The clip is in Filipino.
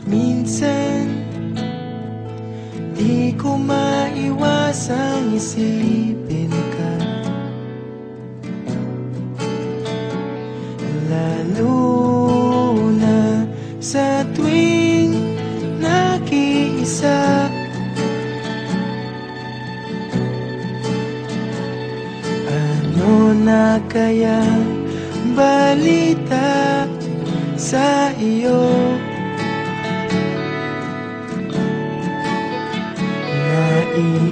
Minsan Di ko maiwasang isipin ka Lalo na sa tuwing nakiisa Ano na kaya balita sa iyo? You.